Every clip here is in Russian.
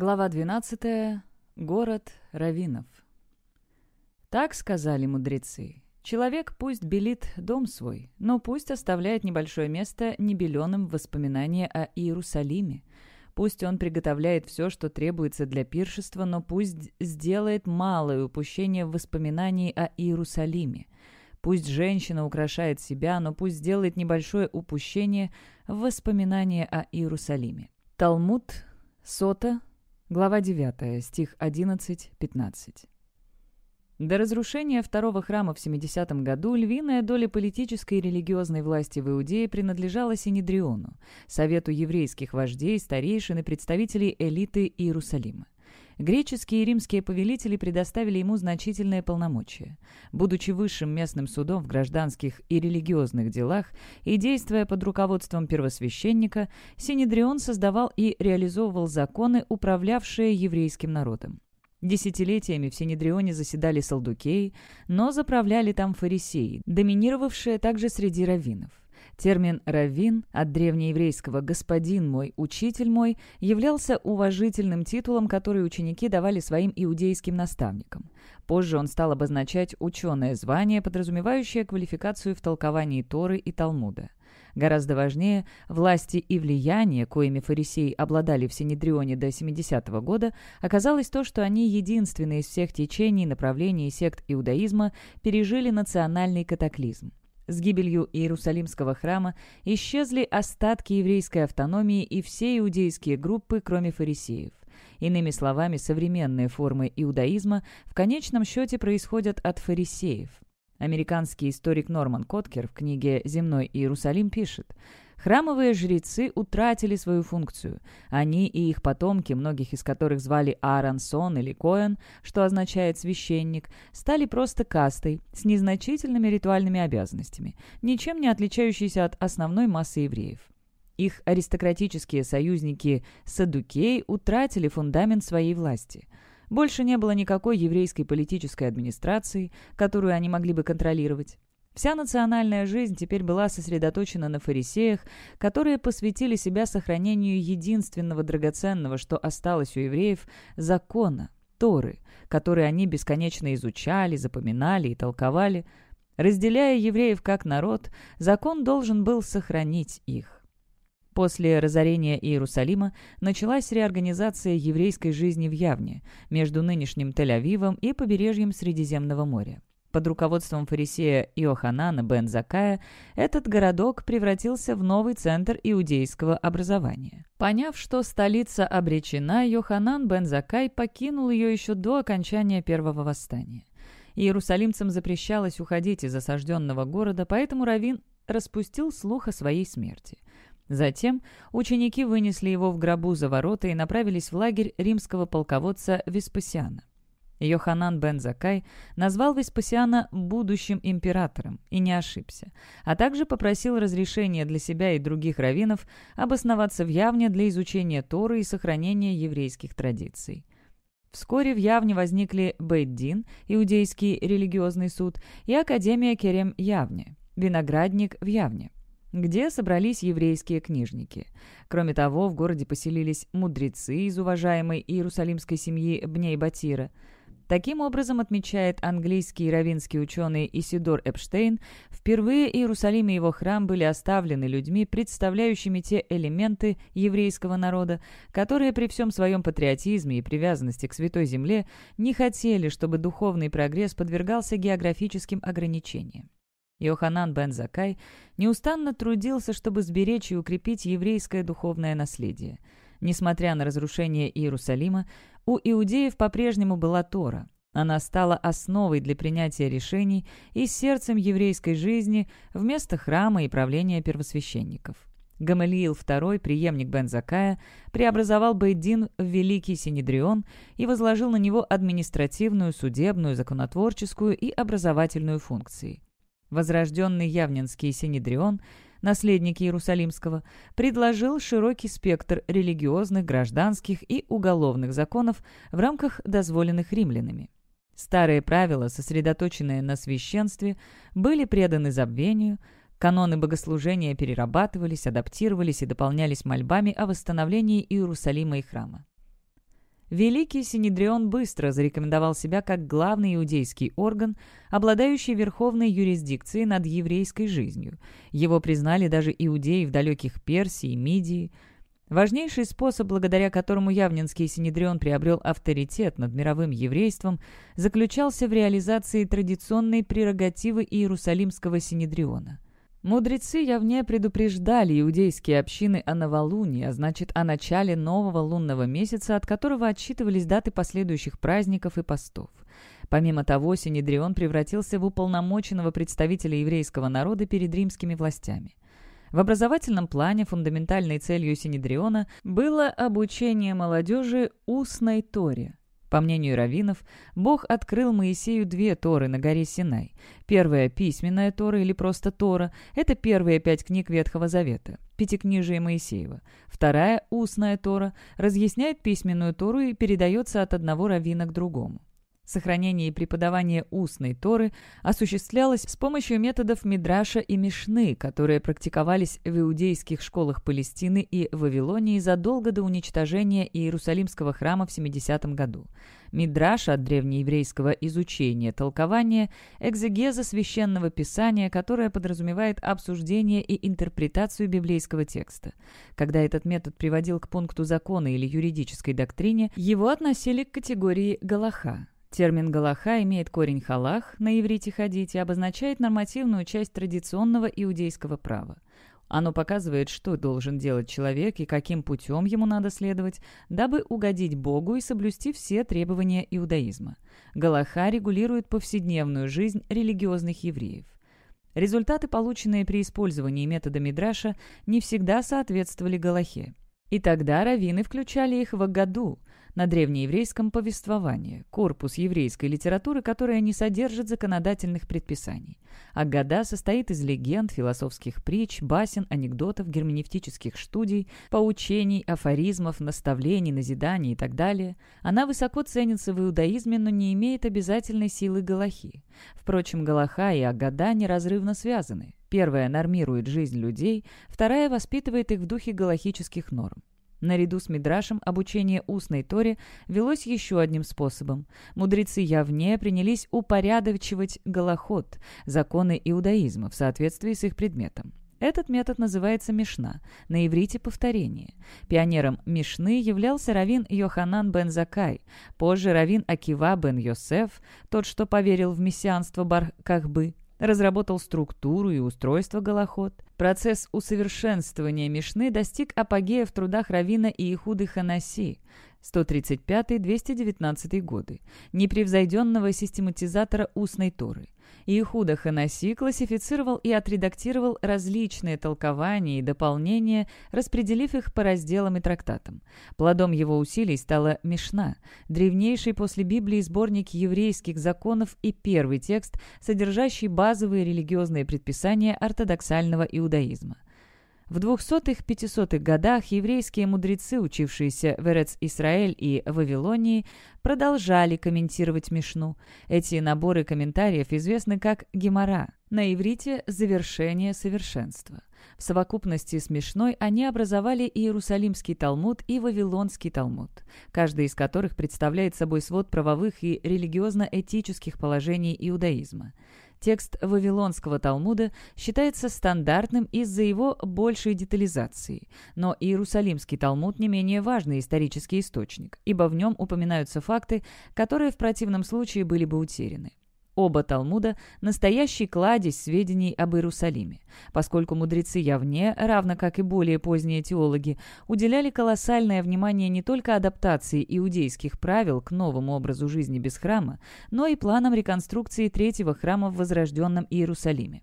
Глава 12. Город Равинов. Так сказали мудрецы. Человек пусть белит дом свой, но пусть оставляет небольшое место небеленым в воспоминания о Иерусалиме. Пусть он приготовляет все, что требуется для пиршества, но пусть сделает малое упущение в воспоминании о Иерусалиме. Пусть женщина украшает себя, но пусть сделает небольшое упущение в воспоминании о Иерусалиме. Талмуд, Сота, Глава 9, стих 11-15. До разрушения второго храма в 70 году львиная доля политической и религиозной власти в Иудее принадлежала Синедриону, совету еврейских вождей, старейшин и представителей элиты Иерусалима. Греческие и римские повелители предоставили ему значительные полномочия. Будучи высшим местным судом в гражданских и религиозных делах и действуя под руководством первосвященника, Синедрион создавал и реализовывал законы, управлявшие еврейским народом. Десятилетиями в Синедрионе заседали салдукеи, но заправляли там фарисеи, доминировавшие также среди раввинов. Термин «раввин» от древнееврейского «господин мой, учитель мой» являлся уважительным титулом, который ученики давали своим иудейским наставникам. Позже он стал обозначать ученое звание, подразумевающее квалификацию в толковании Торы и Талмуда. Гораздо важнее, власти и влияние, коими фарисеи обладали в Синедрионе до 70-го года, оказалось то, что они единственные из всех течений, направлений и сект иудаизма пережили национальный катаклизм. С гибелью Иерусалимского храма исчезли остатки еврейской автономии и все иудейские группы, кроме фарисеев. Иными словами, современные формы иудаизма в конечном счете происходят от фарисеев. Американский историк Норман Коткер в книге «Земной Иерусалим» пишет – Храмовые жрецы утратили свою функцию. Они и их потомки, многих из которых звали Аарон или Коэн, что означает «священник», стали просто кастой с незначительными ритуальными обязанностями, ничем не отличающейся от основной массы евреев. Их аристократические союзники Садукей утратили фундамент своей власти. Больше не было никакой еврейской политической администрации, которую они могли бы контролировать. Вся национальная жизнь теперь была сосредоточена на фарисеях, которые посвятили себя сохранению единственного драгоценного, что осталось у евреев, закона, Торы, который они бесконечно изучали, запоминали и толковали. Разделяя евреев как народ, закон должен был сохранить их. После разорения Иерусалима началась реорганизация еврейской жизни в Явне, между нынешним Тель-Авивом и побережьем Средиземного моря. Под руководством фарисея Иоханана бен Закая этот городок превратился в новый центр иудейского образования. Поняв, что столица обречена, Йоханан бен Закай покинул ее еще до окончания первого восстания. Иерусалимцам запрещалось уходить из осажденного города, поэтому Равин распустил слух о своей смерти. Затем ученики вынесли его в гробу за ворота и направились в лагерь римского полководца Веспасиана. Йоханан бен Закай назвал Веспасиана будущим императором и не ошибся, а также попросил разрешения для себя и других раввинов обосноваться в Явне для изучения Торы и сохранения еврейских традиций. Вскоре в Явне возникли Бейт-Дин, иудейский религиозный суд, и Академия Керем Явне, виноградник в Явне где собрались еврейские книжники. Кроме того, в городе поселились мудрецы из уважаемой иерусалимской семьи Бней-Батира – Таким образом, отмечает английский равинский ученый Исидор Эпштейн, впервые Иерусалим и его храм были оставлены людьми, представляющими те элементы еврейского народа, которые при всем своем патриотизме и привязанности к Святой Земле не хотели, чтобы духовный прогресс подвергался географическим ограничениям. Йоханан бен Закай неустанно трудился, чтобы сберечь и укрепить еврейское духовное наследие – Несмотря на разрушение Иерусалима, у иудеев по-прежнему была Тора. Она стала основой для принятия решений и сердцем еврейской жизни вместо храма и правления первосвященников. Гамалиил II, преемник Бен-Закая, преобразовал Бейдин в Великий Синедрион и возложил на него административную, судебную, законотворческую и образовательную функции. Возрожденный Явнинский Синедрион – наследник Иерусалимского, предложил широкий спектр религиозных, гражданских и уголовных законов в рамках дозволенных римлянами. Старые правила, сосредоточенные на священстве, были преданы забвению, каноны богослужения перерабатывались, адаптировались и дополнялись мольбами о восстановлении Иерусалима и храма. Великий Синедрион быстро зарекомендовал себя как главный иудейский орган, обладающий верховной юрисдикцией над еврейской жизнью. Его признали даже иудеи в далеких Персии, Мидии. Важнейший способ, благодаря которому Явнинский Синедрион приобрел авторитет над мировым еврейством, заключался в реализации традиционной прерогативы Иерусалимского Синедриона – Мудрецы явне предупреждали иудейские общины о новолунии, а значит, о начале нового лунного месяца, от которого отсчитывались даты последующих праздников и постов. Помимо того, Синедрион превратился в уполномоченного представителя еврейского народа перед римскими властями. В образовательном плане фундаментальной целью Синедриона было обучение молодежи устной Торе, по мнению раввинов, Бог открыл Моисею две Торы на горе Синай. Первая – письменная Тора или просто Тора – это первые пять книг Ветхого Завета, Пятикнижие Моисеева. Вторая – устная Тора – разъясняет письменную Тору и передается от одного раввина к другому. Сохранение и преподавание устной Торы осуществлялось с помощью методов Мидраша и Мишны, которые практиковались в иудейских школах Палестины и Вавилонии задолго до уничтожения Иерусалимского храма в 70 году. Мидраш от древнееврейского изучения, толкования, экзегеза священного писания, которое подразумевает обсуждение и интерпретацию библейского текста. Когда этот метод приводил к пункту закона или юридической доктрине, его относили к категории «галаха». Термин «галаха» имеет корень «халах» на иврите «ходить» и обозначает нормативную часть традиционного иудейского права. Оно показывает, что должен делать человек и каким путем ему надо следовать, дабы угодить Богу и соблюсти все требования иудаизма. Галаха регулирует повседневную жизнь религиозных евреев. Результаты, полученные при использовании метода Мидраша, не всегда соответствовали Галахе. И тогда раввины включали их в Агаду, на древнееврейском повествовании, корпус еврейской литературы, которая не содержит законодательных предписаний. Агада состоит из легенд, философских притч, басен, анекдотов, герменевтических студий, поучений, афоризмов, наставлений, назиданий и так далее. Она высоко ценится в иудаизме, но не имеет обязательной силы галахи. Впрочем, галаха и агада неразрывно связаны. Первая нормирует жизнь людей, вторая воспитывает их в духе галахических норм. Наряду с Мидрашем обучение устной Торе велось еще одним способом. Мудрецы явне принялись упорядочивать голоход, законы иудаизма в соответствии с их предметом. Этот метод называется Мишна, на иврите повторение. Пионером Мишны являлся равин Йоханан бен Закай, позже равин Акива бен Йосеф, тот, что поверил в мессианство Бар-Кахбы, разработал структуру и устройство голоход. Процесс усовершенствования Мишны достиг апогея в трудах Равина и Ихуды Ханаси 135-219 годы, непревзойденного систематизатора устной Торы. Иехуда Ханаси классифицировал и отредактировал различные толкования и дополнения, распределив их по разделам и трактатам. Плодом его усилий стала Мишна, древнейший после Библии сборник еврейских законов и первый текст, содержащий базовые религиозные предписания ортодоксального иудаизма. В 200-500-х годах еврейские мудрецы, учившиеся в Эрец-Исраэль и Вавилонии, продолжали комментировать Мишну. Эти наборы комментариев известны как Гемора, на иврите «завершение совершенства». В совокупности с Мишной они образовали Иерусалимский Талмуд и Вавилонский Талмуд, каждый из которых представляет собой свод правовых и религиозно-этических положений иудаизма. Текст Вавилонского Талмуда считается стандартным из-за его большей детализации, но Иерусалимский Талмуд не менее важный исторический источник, ибо в нем упоминаются факты, которые в противном случае были бы утеряны. Оба Талмуда – настоящий кладезь сведений об Иерусалиме, поскольку мудрецы явне, равно как и более поздние теологи, уделяли колоссальное внимание не только адаптации иудейских правил к новому образу жизни без храма, но и планам реконструкции третьего храма в возрожденном Иерусалиме.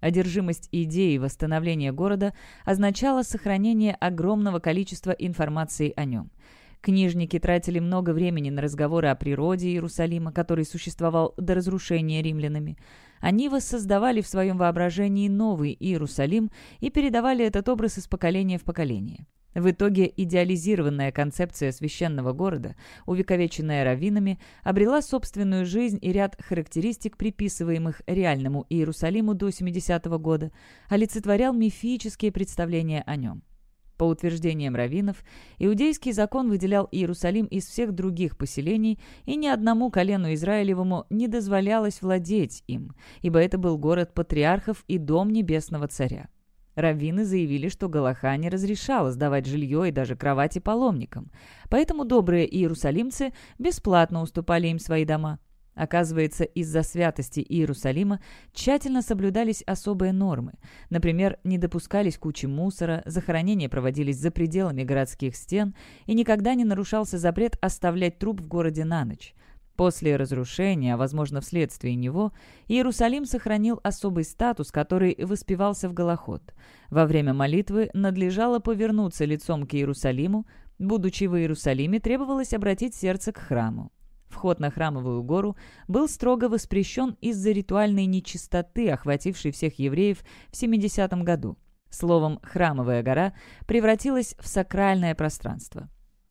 Одержимость идеей восстановления города означала сохранение огромного количества информации о нем – Книжники тратили много времени на разговоры о природе Иерусалима, который существовал до разрушения римлянами. Они воссоздавали в своем воображении новый Иерусалим и передавали этот образ из поколения в поколение. В итоге идеализированная концепция священного города, увековеченная раввинами, обрела собственную жизнь и ряд характеристик, приписываемых реальному Иерусалиму до 70-го года, олицетворял мифические представления о нем. По утверждениям раввинов, иудейский закон выделял Иерусалим из всех других поселений, и ни одному колену Израилевому не дозволялось владеть им, ибо это был город патриархов и дом небесного царя. Раввины заявили, что Галаха не разрешала сдавать жилье и даже кровати паломникам, поэтому добрые иерусалимцы бесплатно уступали им свои дома. Оказывается, из-за святости Иерусалима тщательно соблюдались особые нормы. Например, не допускались кучи мусора, захоронения проводились за пределами городских стен, и никогда не нарушался запрет оставлять труп в городе на ночь. После разрушения, а возможно вследствие него, Иерусалим сохранил особый статус, который воспевался в Голоход. Во время молитвы надлежало повернуться лицом к Иерусалиму, будучи в Иерусалиме, требовалось обратить сердце к храму. Вход на храмовую гору был строго воспрещен из-за ритуальной нечистоты, охватившей всех евреев в 70 году. Словом, храмовая гора превратилась в сакральное пространство.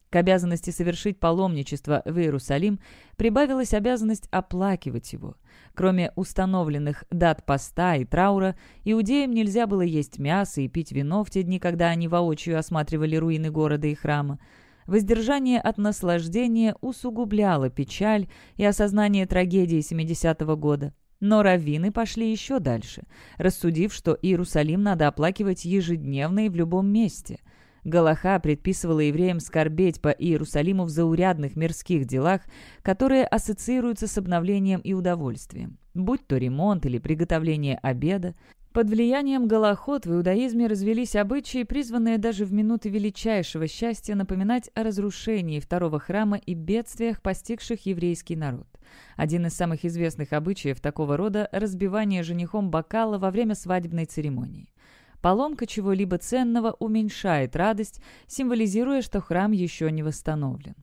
К обязанности совершить паломничество в Иерусалим прибавилась обязанность оплакивать его. Кроме установленных дат поста и траура, иудеям нельзя было есть мясо и пить вино в те дни, когда они воочию осматривали руины города и храма. Воздержание от наслаждения усугубляло печаль и осознание трагедии 70-го года. Но раввины пошли еще дальше, рассудив, что Иерусалим надо оплакивать ежедневно и в любом месте – Галаха предписывала евреям скорбеть по Иерусалиму в заурядных мирских делах, которые ассоциируются с обновлением и удовольствием, будь то ремонт или приготовление обеда. Под влиянием Галахот в иудаизме развелись обычаи, призванные даже в минуты величайшего счастья напоминать о разрушении второго храма и бедствиях, постигших еврейский народ. Один из самых известных обычаев такого рода – разбивание женихом бокала во время свадебной церемонии. Поломка чего-либо ценного уменьшает радость, символизируя, что храм еще не восстановлен.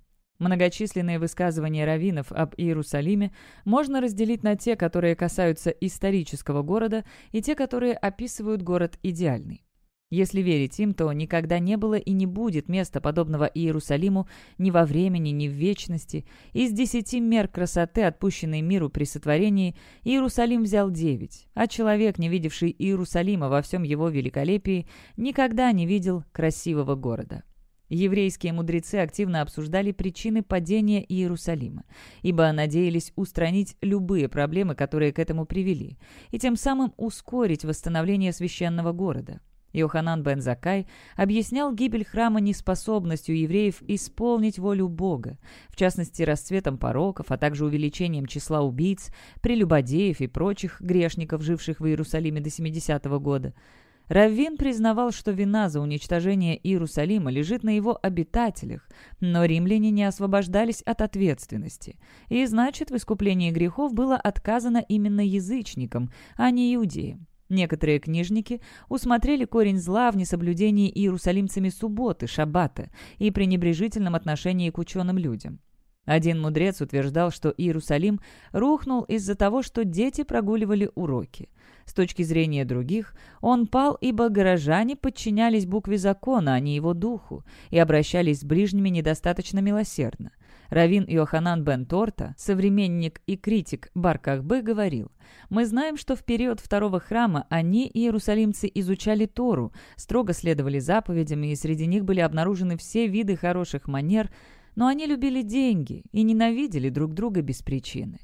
Многочисленные высказывания раввинов об Иерусалиме можно разделить на те, которые касаются исторического города, и те, которые описывают город идеальный. Если верить им, то никогда не было и не будет места, подобного Иерусалиму ни во времени, ни в вечности. Из десяти мер красоты, отпущенной миру при сотворении, Иерусалим взял девять, а человек, не видевший Иерусалима во всем его великолепии, никогда не видел красивого города. Еврейские мудрецы активно обсуждали причины падения Иерусалима, ибо надеялись устранить любые проблемы, которые к этому привели, и тем самым ускорить восстановление священного города. Йоханан бен Закай объяснял гибель храма неспособностью евреев исполнить волю Бога, в частности, расцветом пороков, а также увеличением числа убийц, прелюбодеев и прочих грешников, живших в Иерусалиме до 70-го года. Раввин признавал, что вина за уничтожение Иерусалима лежит на его обитателях, но римляне не освобождались от ответственности, и значит, в искуплении грехов было отказано именно язычникам, а не иудеям. Некоторые книжники усмотрели корень зла в несоблюдении иерусалимцами субботы, шаббата и пренебрежительном отношении к ученым людям. Один мудрец утверждал, что Иерусалим рухнул из-за того, что дети прогуливали уроки. С точки зрения других, он пал, ибо горожане подчинялись букве закона, а не его духу, и обращались с ближними недостаточно милосердно. Равин Иоханан бен Торта, современник и критик Бар-Кахбе, говорил, «Мы знаем, что в период второго храма они, иерусалимцы, изучали Тору, строго следовали заповедям, и среди них были обнаружены все виды хороших манер, но они любили деньги и ненавидели друг друга без причины.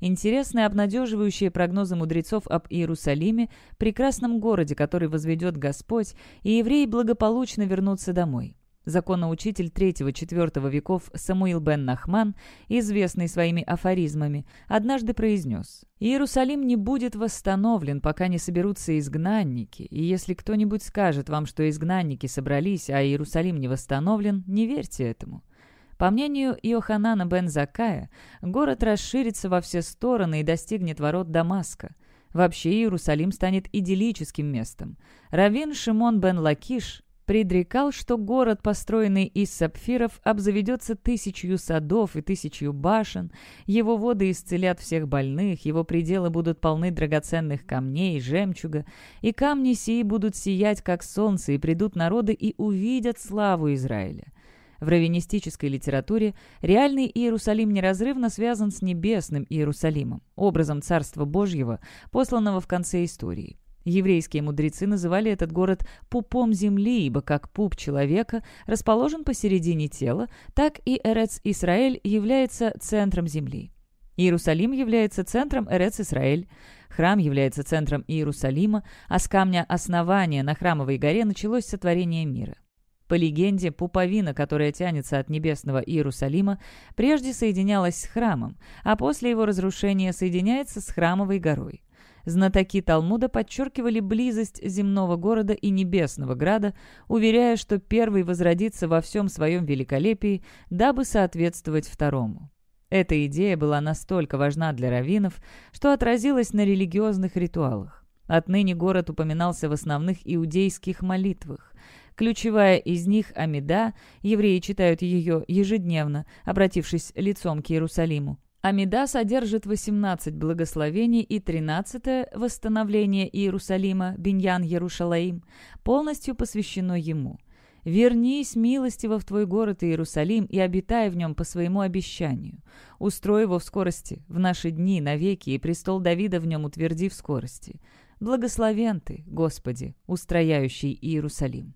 Интересные обнадеживающие прогнозы мудрецов об Иерусалиме, прекрасном городе, который возведет Господь, и евреи благополучно вернутся домой. Законоучитель III-IV веков Самуил бен Нахман, известный своими афоризмами, однажды произнес «Иерусалим не будет восстановлен, пока не соберутся изгнанники, и если кто-нибудь скажет вам, что изгнанники собрались, а Иерусалим не восстановлен, не верьте этому». По мнению Иоханана бен Закая, город расширится во все стороны и достигнет ворот Дамаска. Вообще Иерусалим станет идиллическим местом. Равин Шимон бен Лакиш предрекал, что город, построенный из сапфиров, обзаведется тысячью садов и тысячью башен, его воды исцелят всех больных, его пределы будут полны драгоценных камней и жемчуга, и камни сии будут сиять, как солнце, и придут народы и увидят славу Израиля. В раввинистической литературе реальный Иерусалим неразрывно связан с небесным Иерусалимом, образом Царства Божьего, посланного в конце истории. Еврейские мудрецы называли этот город «пупом земли», ибо как пуп человека расположен посередине тела, так и Эрец-Исраэль является центром земли. Иерусалим является центром Эрец-Исраэль, храм является центром Иерусалима, а с камня основания на храмовой горе началось сотворение мира. По легенде, пуповина, которая тянется от небесного Иерусалима, прежде соединялась с храмом, а после его разрушения соединяется с храмовой горой. Знатоки Талмуда подчеркивали близость земного города и небесного града, уверяя, что первый возродится во всем своем великолепии, дабы соответствовать второму. Эта идея была настолько важна для раввинов, что отразилась на религиозных ритуалах. Отныне город упоминался в основных иудейских молитвах. Ключевая из них Амида, евреи читают ее ежедневно, обратившись лицом к Иерусалиму. Амида содержит 18 благословений и 13 восстановление Иерусалима, Биньян Ярушалаим, полностью посвящено ему. «Вернись, милостиво, в твой город Иерусалим и обитай в нем по своему обещанию. Устрой его в скорости, в наши дни, навеки, и престол Давида в нем утверди в скорости. Благословен ты, Господи, устрояющий Иерусалим».